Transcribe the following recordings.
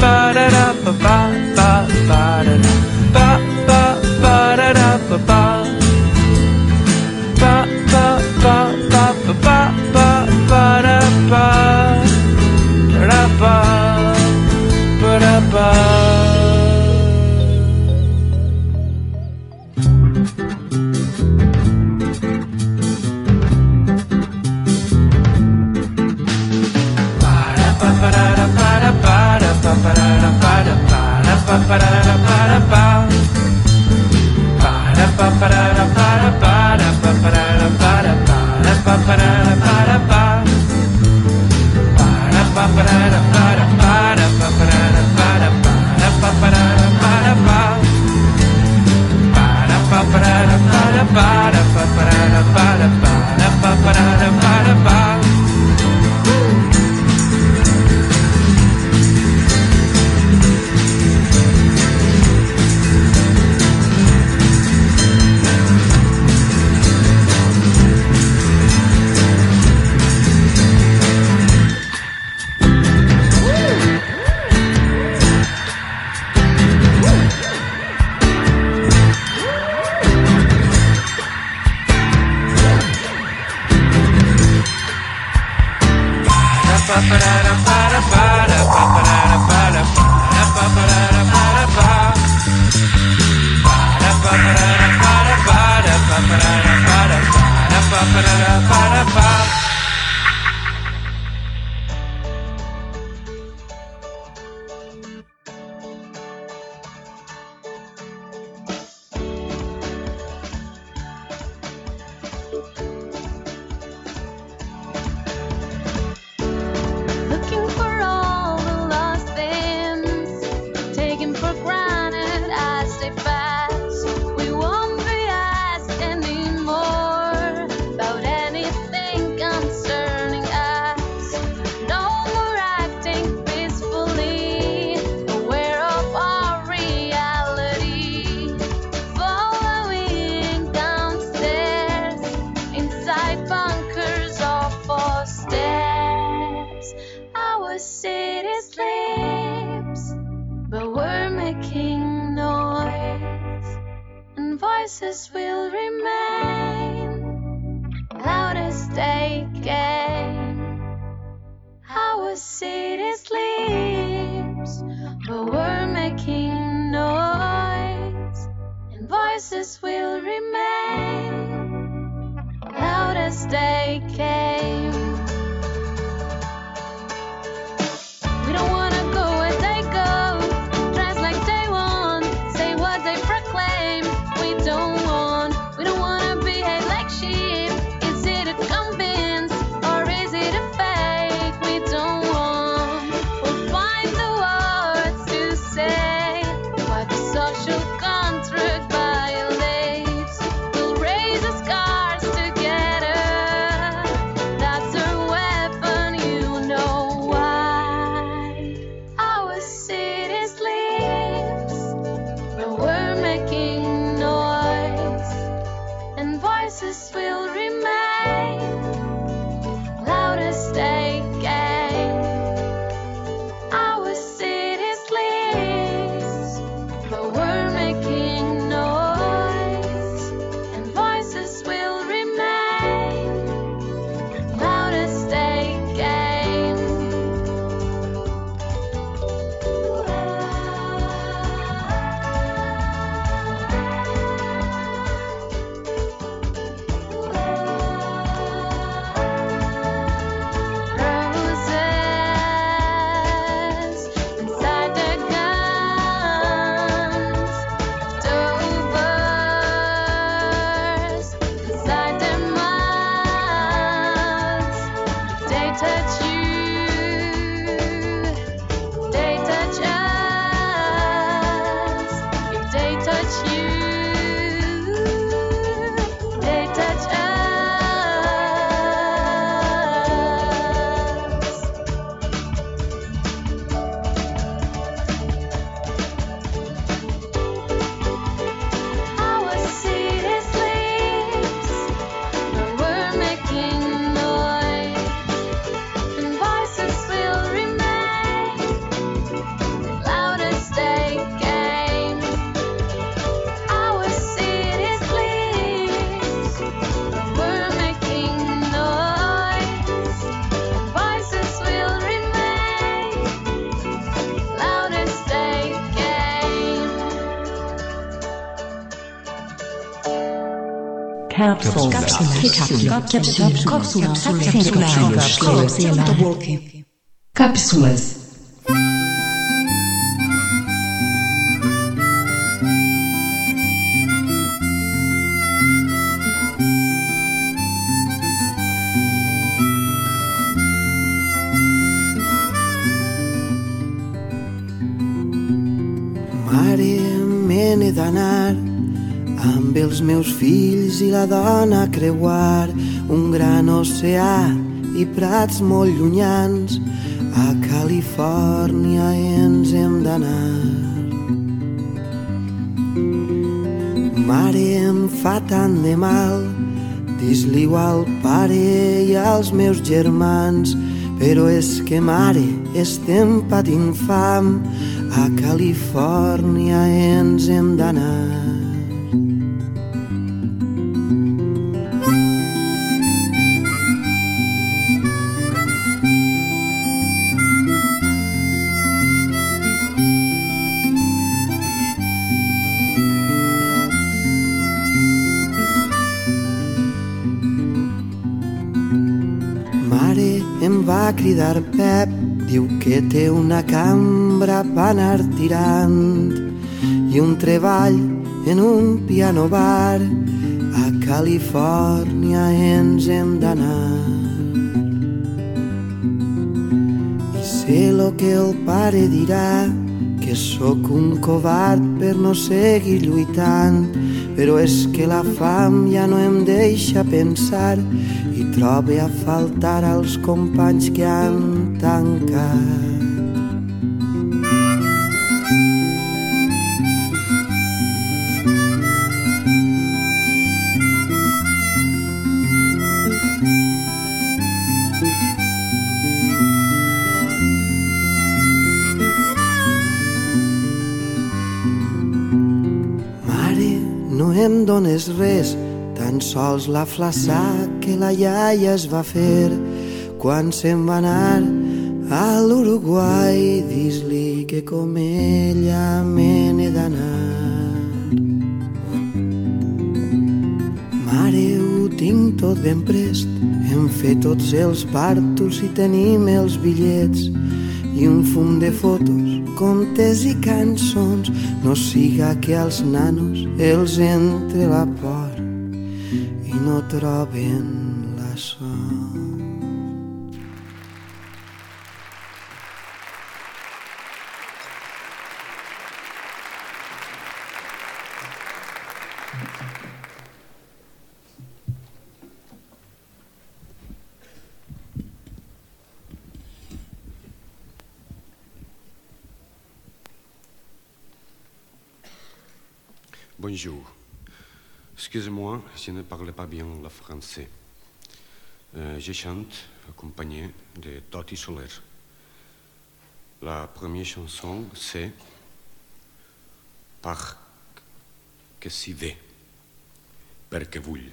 ba da da ba ba Capsule. Cápsula. Cápsula. Cápsulas. Mare, me n'he d'anar amb els meus fills i la dona a creuar un gran oceà i prats molt llunyans. A Califòrnia ens hem d'anar. Mare, em fa tant de mal dis-li-ho al pare i als meus germans però és que mare, estem patint fam a Califòrnia ens hem d'anar. Cridar Pep, diu que té una cambra per anar tirant i un treball en un piano bar. A Califòrnia ens hem d'anar. I sé lo que el pare dirà, que sóc un covard per no seguir lluitant, però és que la fam ja no em deixa pensar trobe a faltar als companys que han tancat. Em dones res, tan sols la flaçà que la iaia es va fer quan se'n va anar a l'Uruguai. Dis-li que com ella me n'he d'anar. Mare, ho tinc tot ben prest, hem fet tots els partos i tenim els bitllets i un fum de fotos, contes i cançons. No siga que als nanos els entre la por no troben la son. Bonjour. Excusez-moi, je ne parle pas bien le français. Euh, je chante accompagné de Toti Soler. La première chanson, c'est Par que si ve, perquè vull.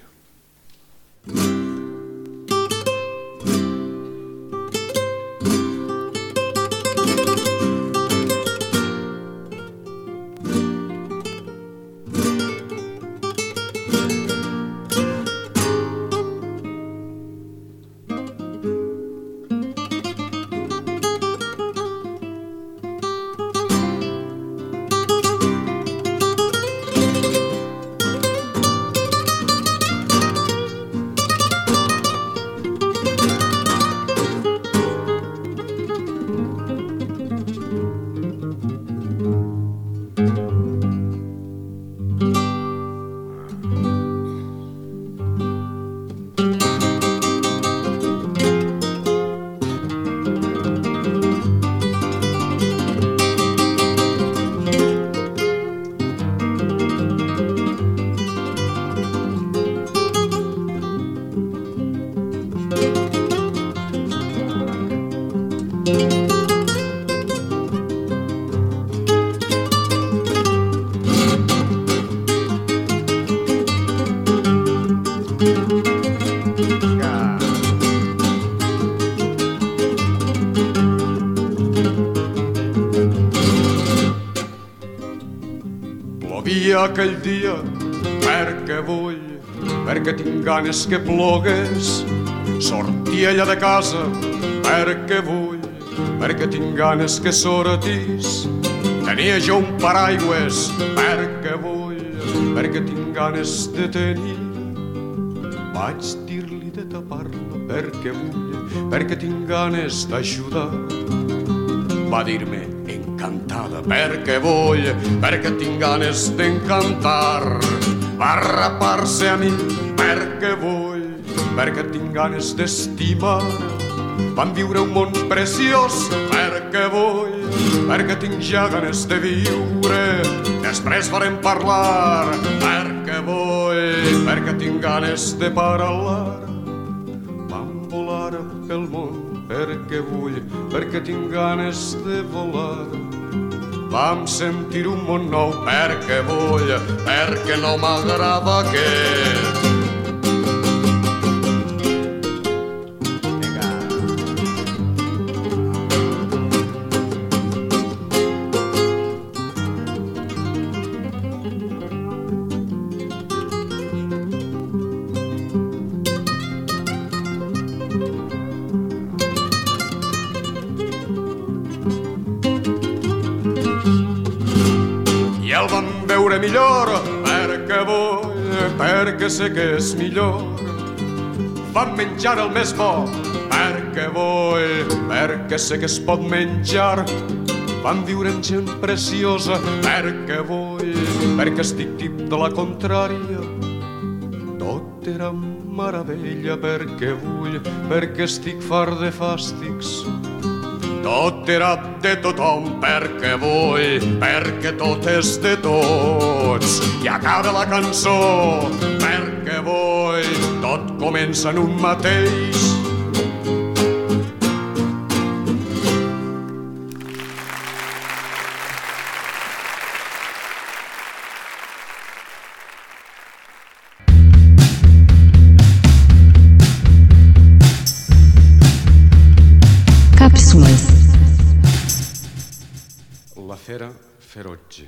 Aquell dia perquè vull perquè tinc ganes que plogues. Sortir ella de casa perquè vull, perquè tinc ganes que sortis. Tenia jo un paraigües perquè vull, perquè tinc ganes de tenir. Vaig dir-li de tapar-la perquè vull, perquè tinc ganes d'ajudar. Va dir-me perquè vull, perquè tinc ganes d'encantar. Va rapar-se a mi perquè vull, perquè tinc ganes d'estimar. Vam viure un món preciós perquè vull, perquè tinc ja ganes de viure. Després farem parlar perquè vull, perquè tinc ganes de parlar. Vam volar pel món perquè vull, perquè tinc ganes de volar. Vam sentir un món nou perquè vull, perquè no m'agrada aquest. Perquè sé que és millor. Van menjar el més bo perquè vull, perquè sé que es pot menjar. Van viure amb gent preciosa perquè vull, perquè estic tip de la contrària. Tot era meravella perquè vull, perquè estic fart de fàstics. Tot era de tothom perquè vull, perquè tot és de tots. I acaba la cançó perquè vull, tot comença en un mateix. Ferotge.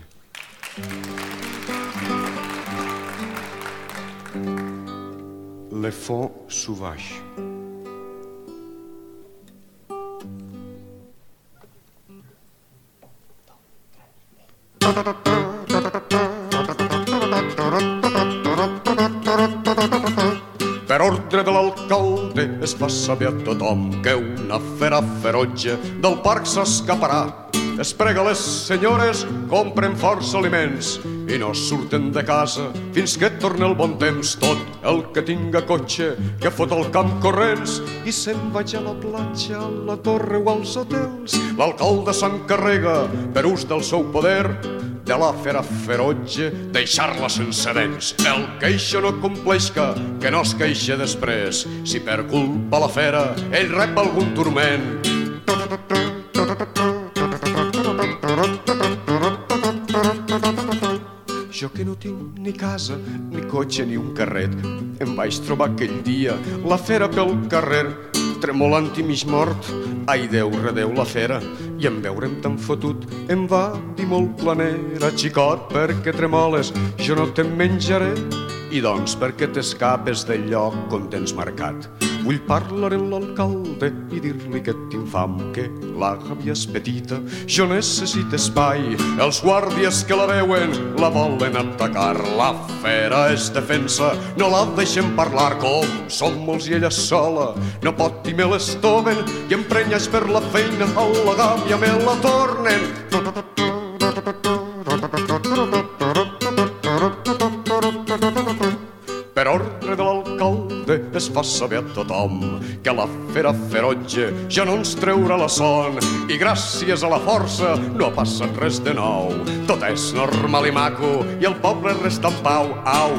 Le fond sauvage. Per ordre de l'alcalde es fa saber a tothom que una fera ferotge del parc s'escaparà. Es prega les senyores, compren força aliments i no surten de casa fins que torna el bon temps. Tot el que tinga cotxe, que fot el camp corrents i se'n vaig a la platja, a la torre o als hotels. L'alcalde s'encarrega, per ús del seu poder, de la fera ferotge, deixar-la sense dents. El que això no compleixca, que no es queixa després. Si per culpa la fera ell rep algun turment, Jo que no tinc ni casa, ni cotxe, ni un carret, em vaig trobar aquell dia la fera pel carrer, tremolant i mig mort. Ai, Déu, redeu la fera, i en veure'm tan fotut em va dir molt planera, xicot, perquè tremoles, jo no te'n menjaré, i doncs perquè t'escapes del lloc on tens marcat. Vull parlar amb l'alcalde i dir-li que tinc fam, que la gàbia és petita, jo necessito espai. Els guàrdies que la veuen la volen atacar. La fera és defensa, no la deixem parlar com som molts i ella sola. No pot i me l'estoven i emprenyes per la feina a la gàbia me la tornen. Es fa saber a tothom que la fera ferotge ja no ens treurà la son i gràcies a la força no ha passat res de nou. Tot és normal i maco i el poble resta en pau. Au!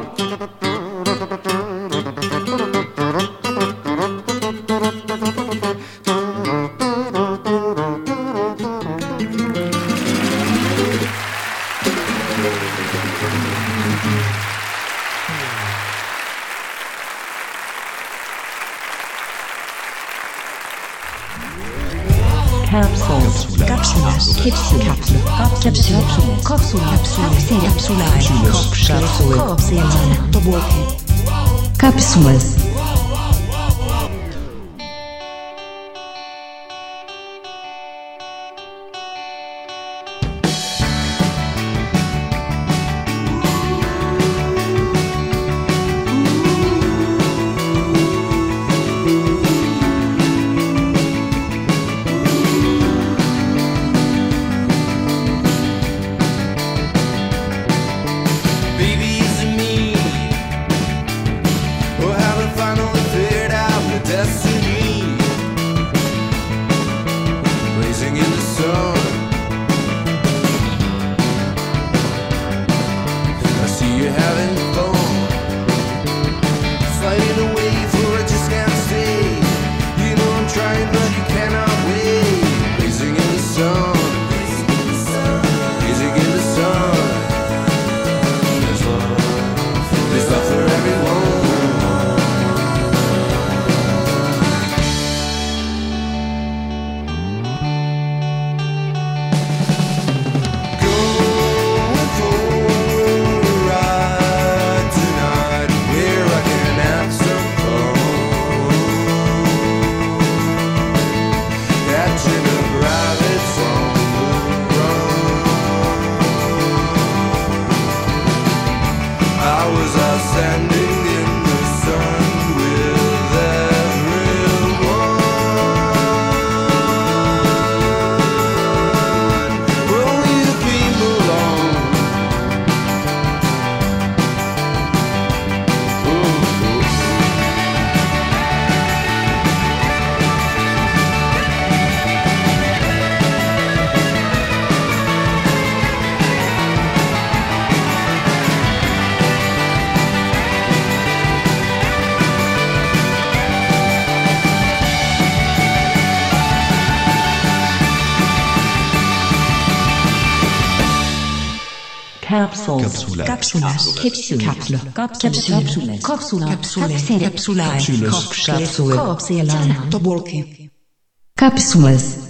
Kapsulas. Kapsulas. Kapsulas. Kapsulas. Kapsulas. Kapsulas. Kapsulas. Kapsulas. Kapsulas. Cápsulas. Cápsulas. Cápsulas. Cápsulas. Cápsulas. Cápsulas. Cápsulas.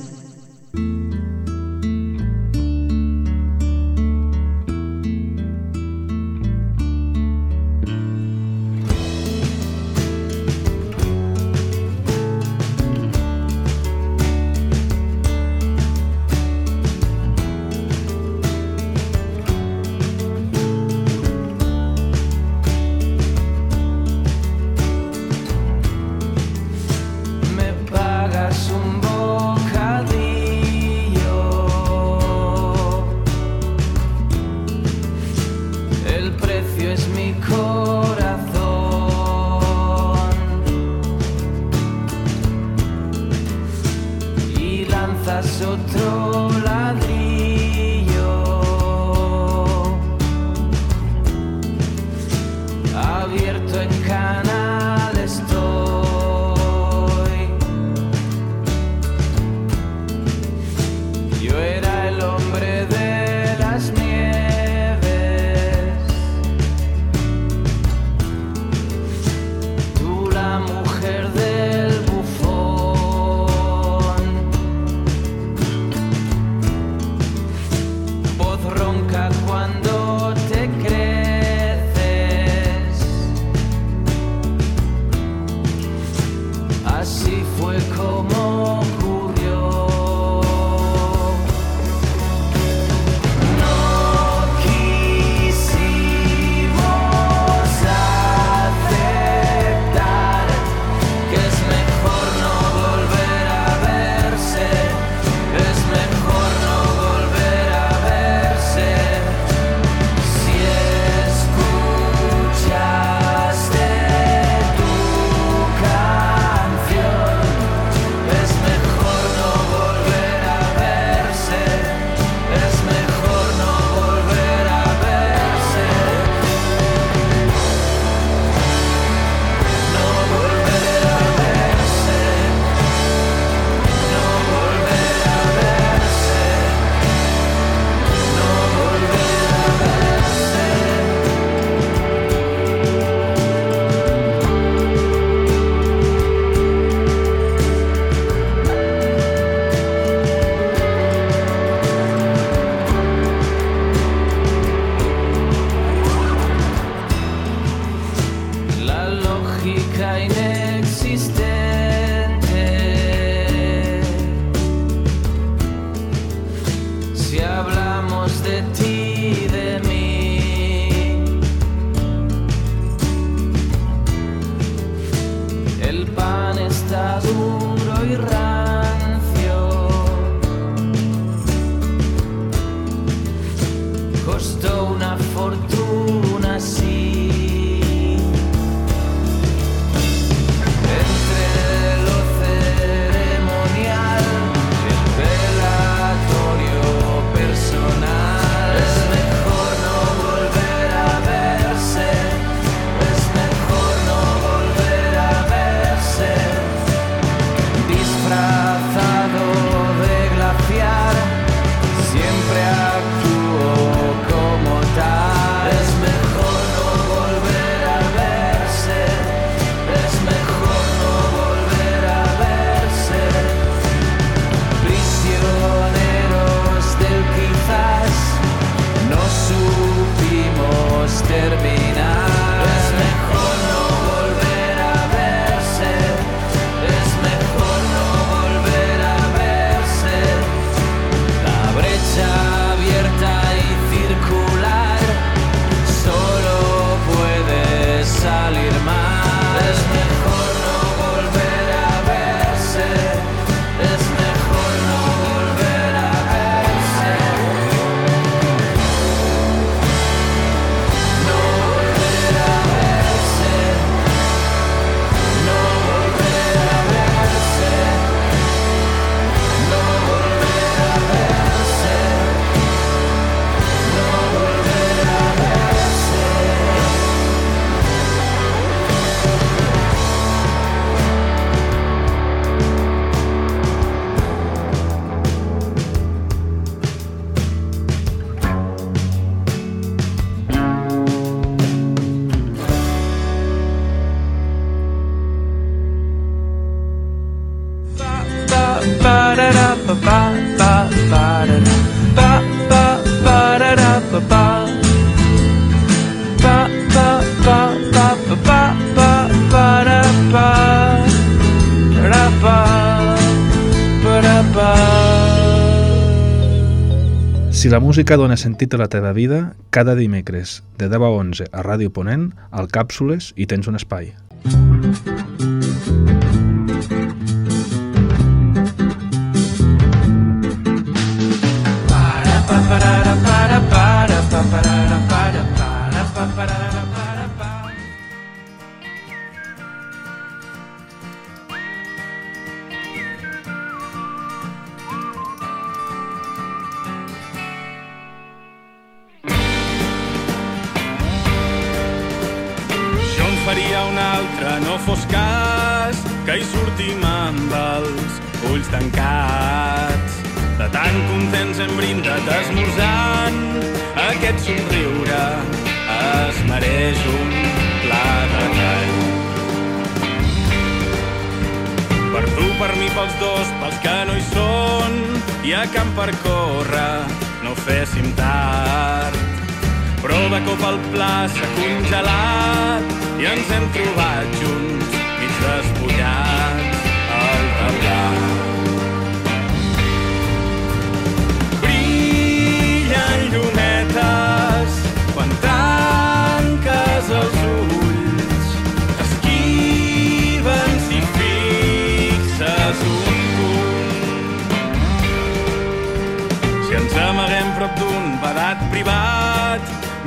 la música dona sentit a la teva vida, cada dimecres, de 10 a 11, a Ràdio Ponent, al Càpsules, i tens un espai. Mm -hmm.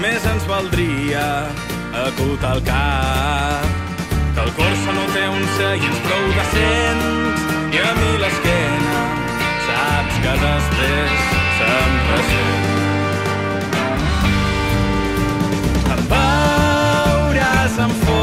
més ens valdria acotar el cap. Que el Corsa no té un seients prou decents i a mi l'esquena saps que després se'm ressent. Em veuràs amb fons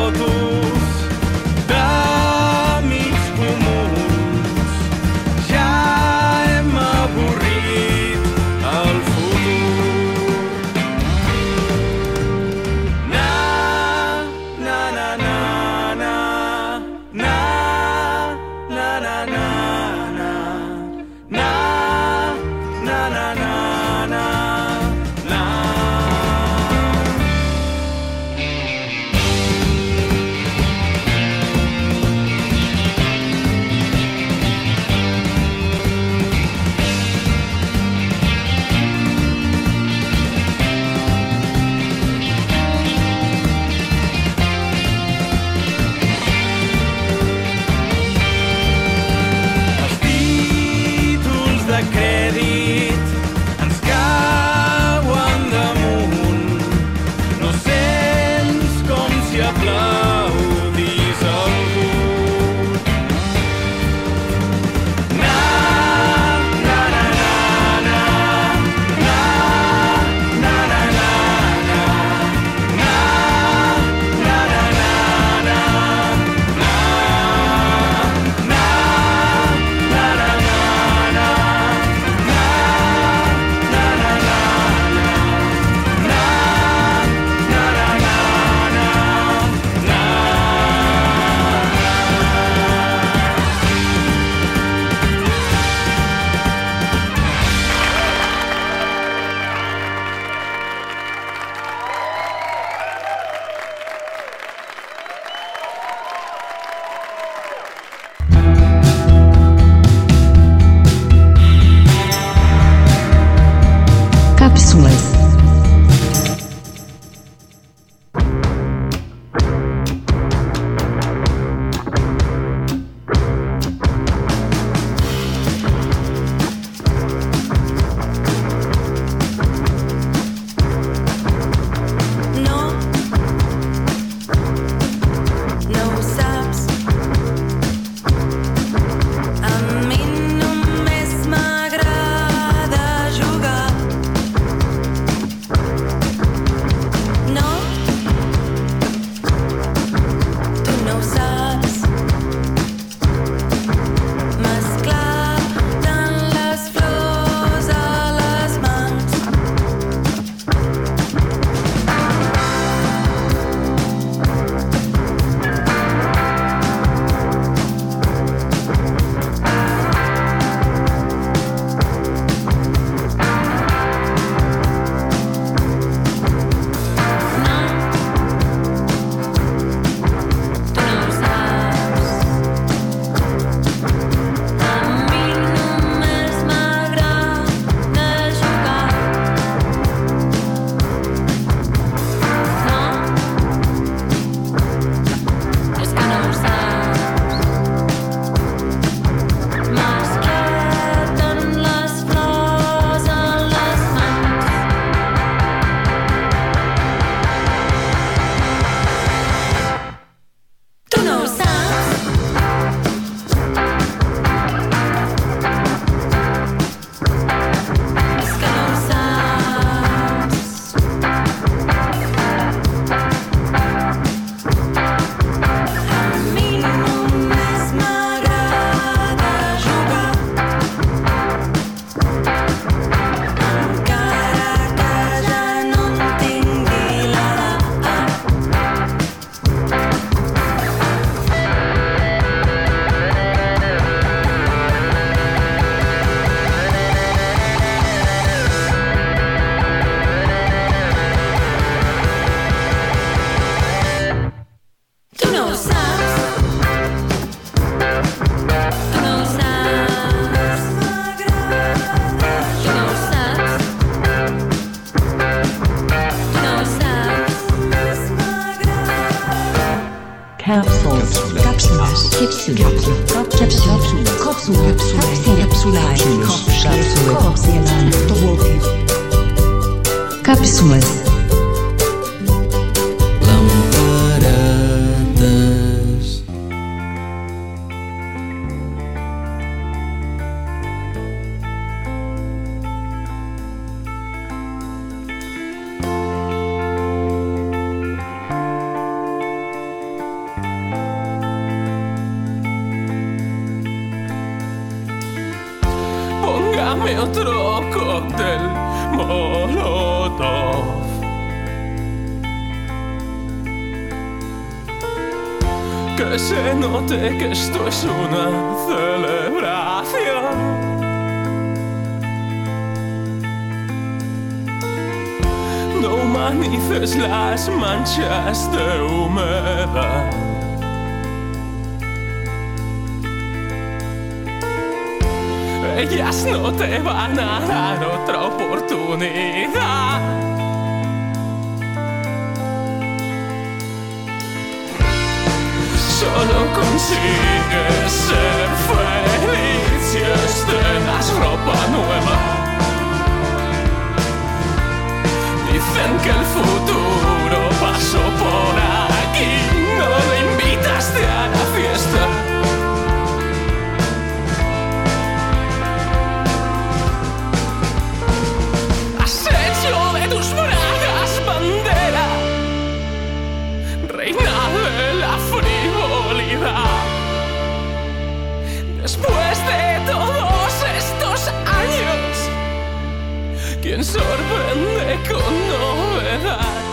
que se note que esto es una celebración. No humanices las manchas de humedad. Ellas no te van a dar otra oportunidad. solo consigues ser feliz si estrenas ropa nueva. Dicen que el futuro sorprende con novedad.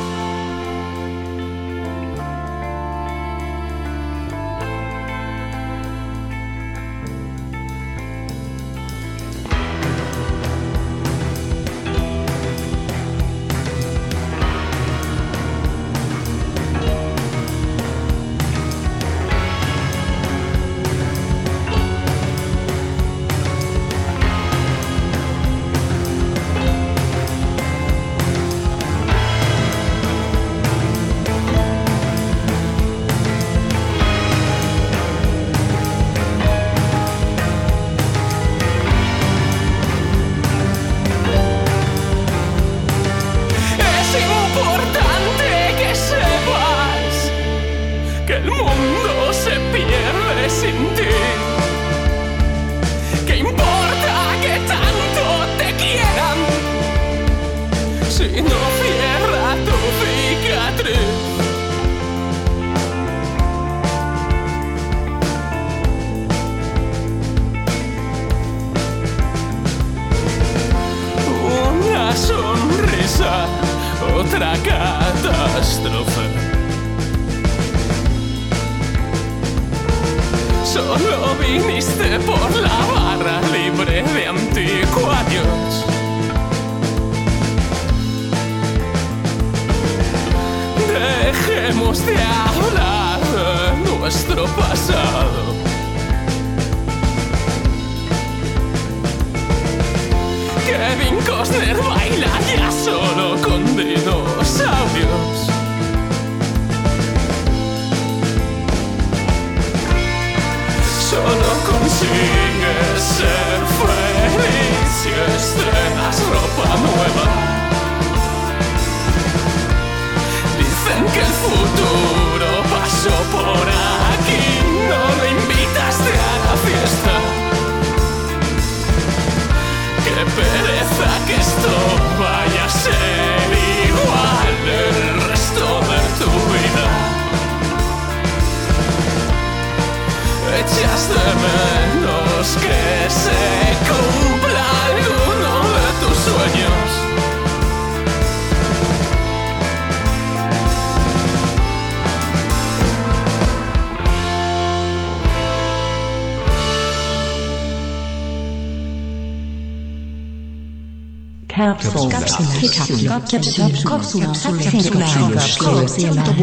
Cápsulas. Cápsulas. Cápsulas. Cápsulas. Cápsulas. Cápsulas.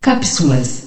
Cápsulas.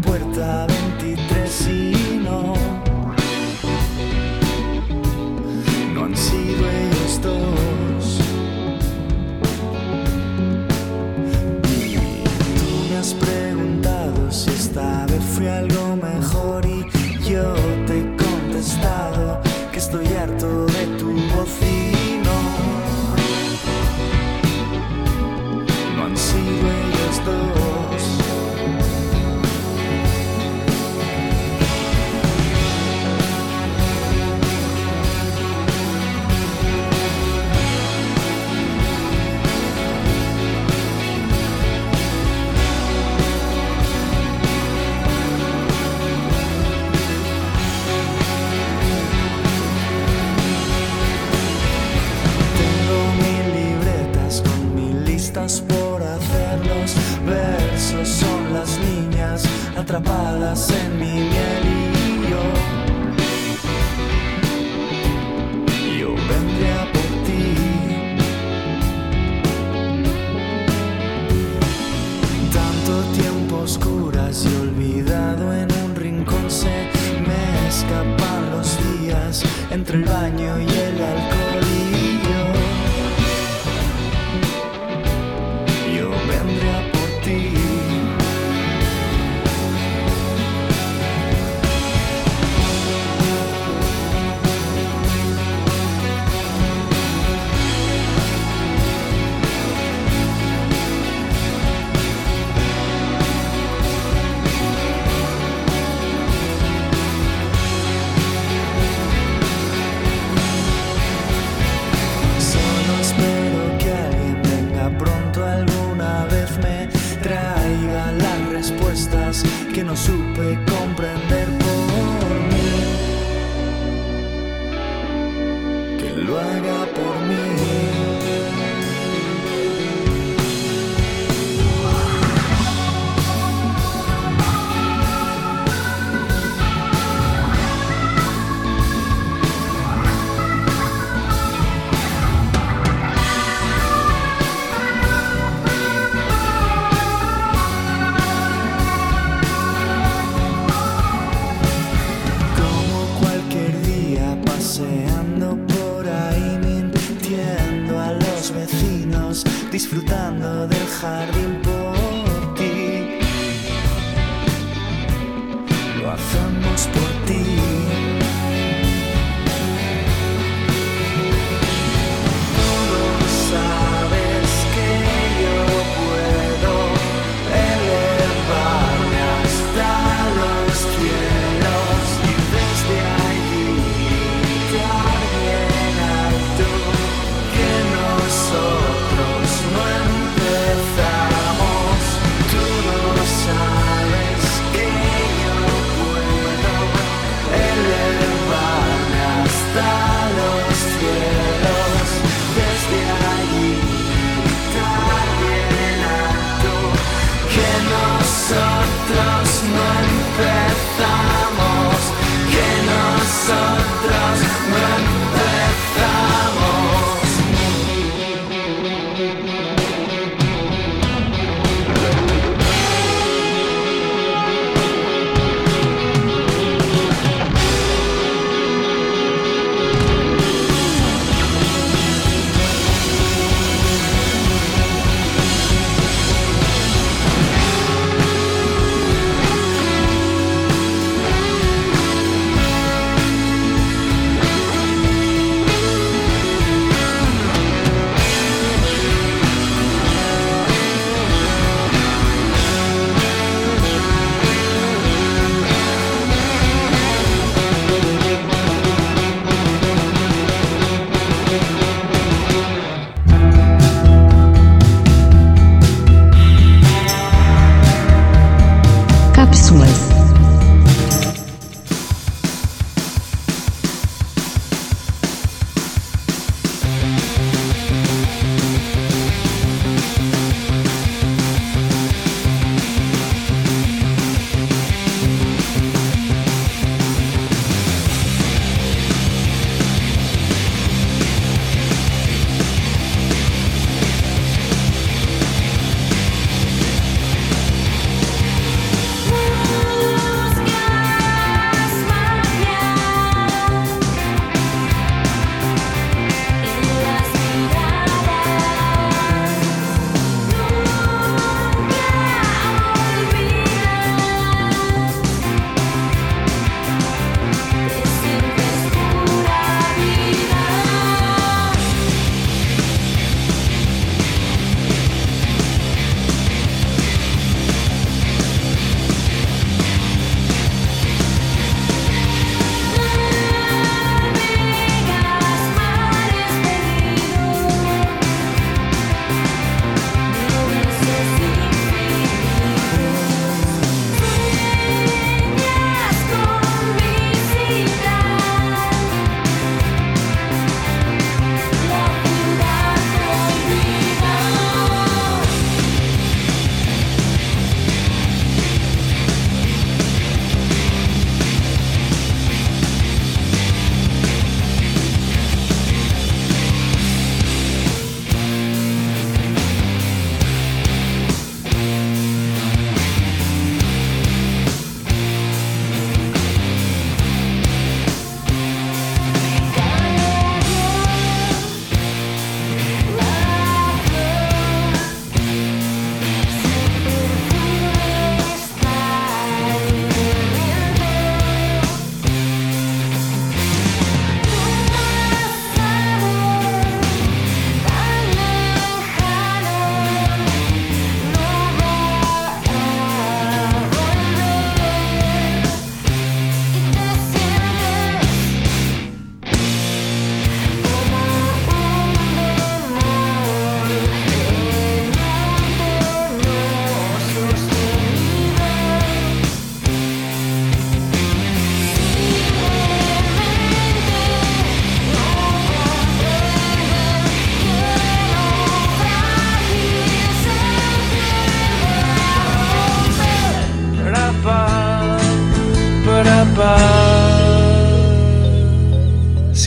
puerta 23 y atrapadas en mi miel y yo. Yo vendré a por ti. Tanto tiempo oscuras y olvidado en un rincón se me escapan los días entre el baño y el no supe comprender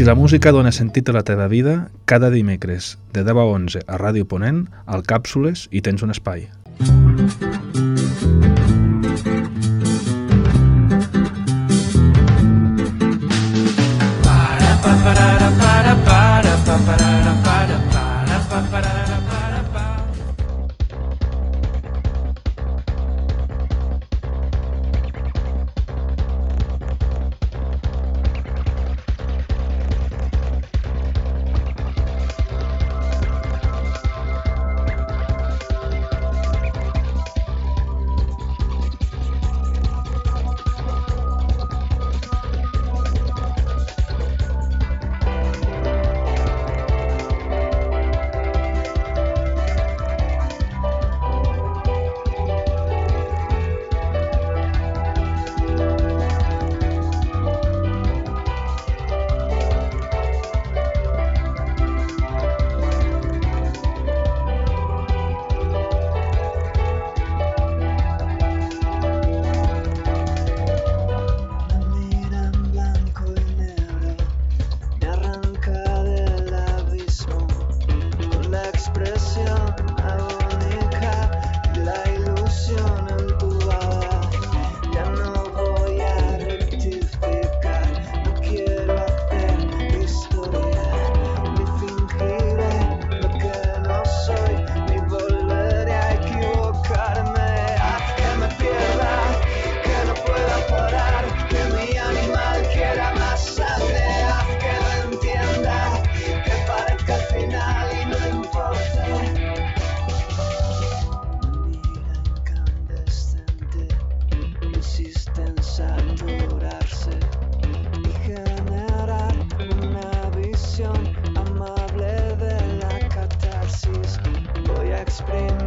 Si la música dóna sentit a la teva vida, cada dimecres, de 10 a 11 a Ràdio Ponent, al Càpsules hi tens un espai. spring.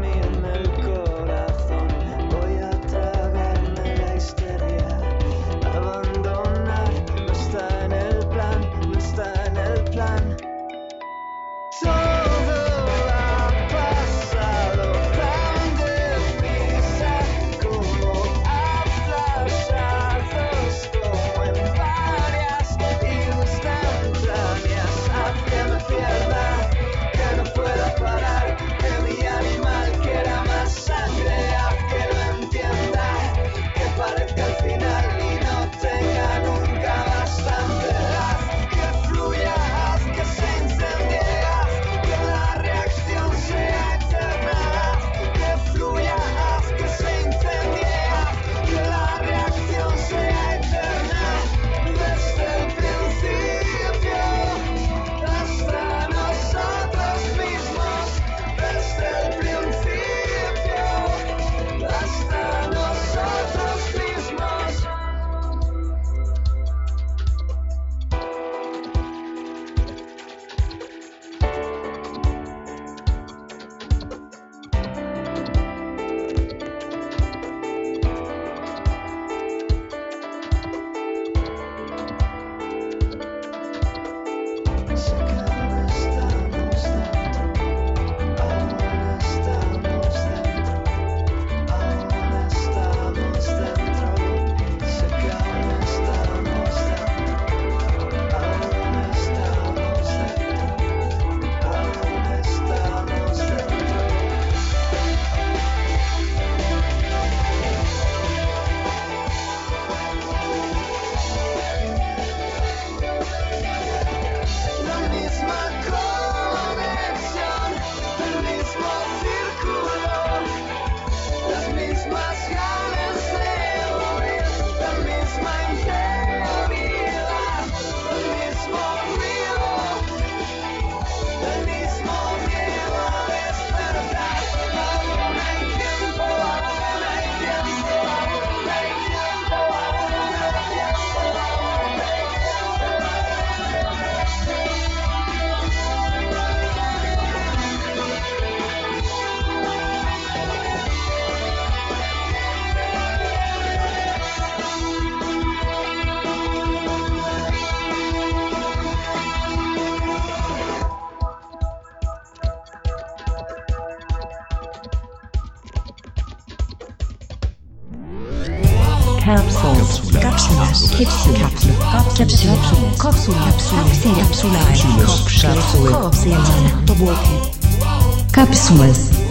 Capsulas. Cápsulas.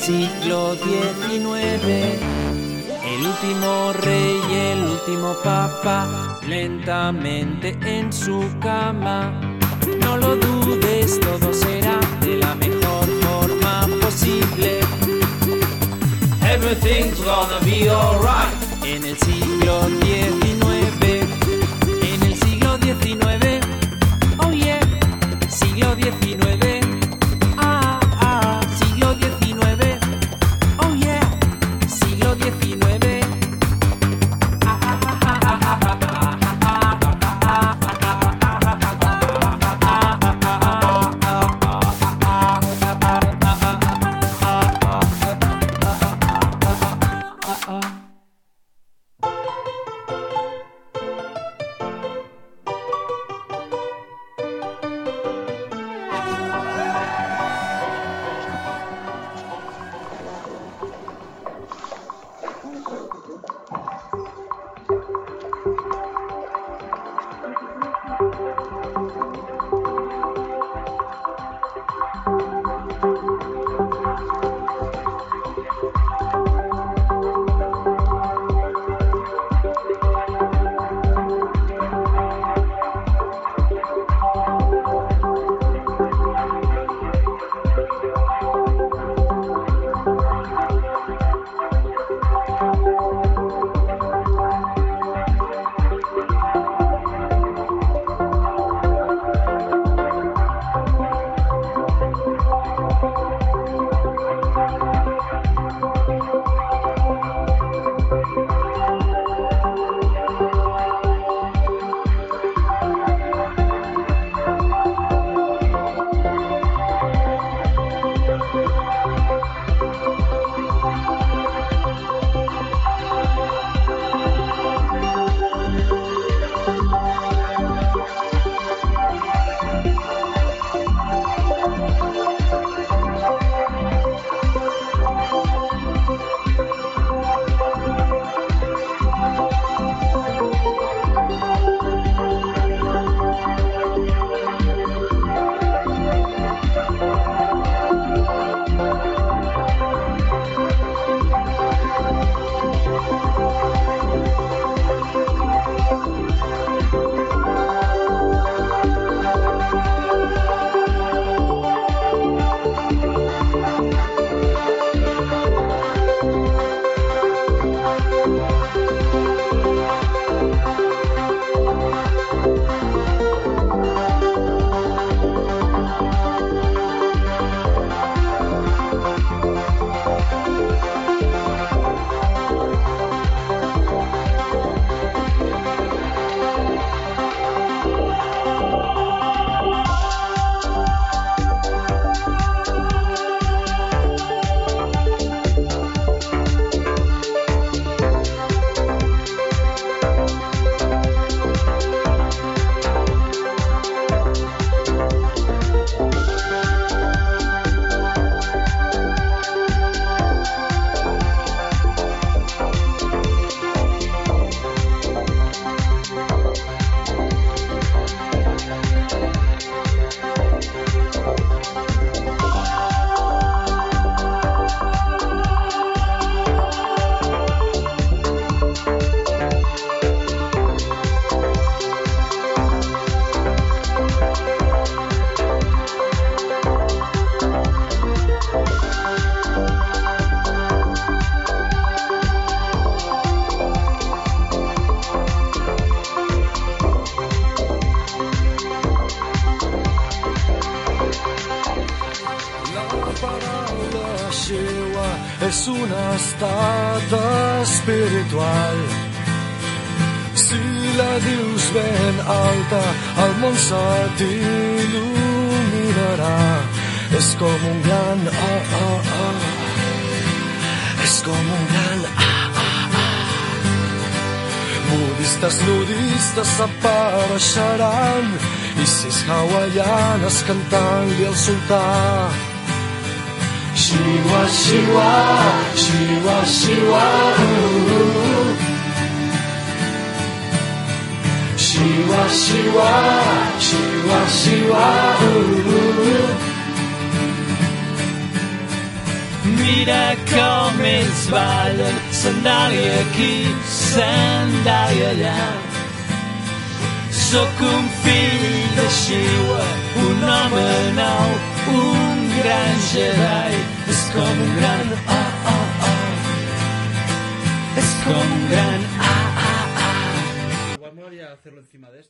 siglo XIX, el último rey y el último papa, lentamente en su cama. No lo dudes, todo será de la mejor forma posible. Everything's gonna be alright. En el siglo XIX, en el siglo XIX, oh yeah, siglo XIX. Budistes, nudistes s'apareixeran i sis hawaianes cantant-li al sultà. Shiwa, shiwa, shiwa, shiwa, uh. Shiwa, shiwa, shiwa, shiwa, uh. Mira com ells ballen, sandàlia aquí, sandàlia allà. Sóc un fill de Shiva, un home nou, un gran Jedi. És com un gran ah, ah, ah. És com un gran ah,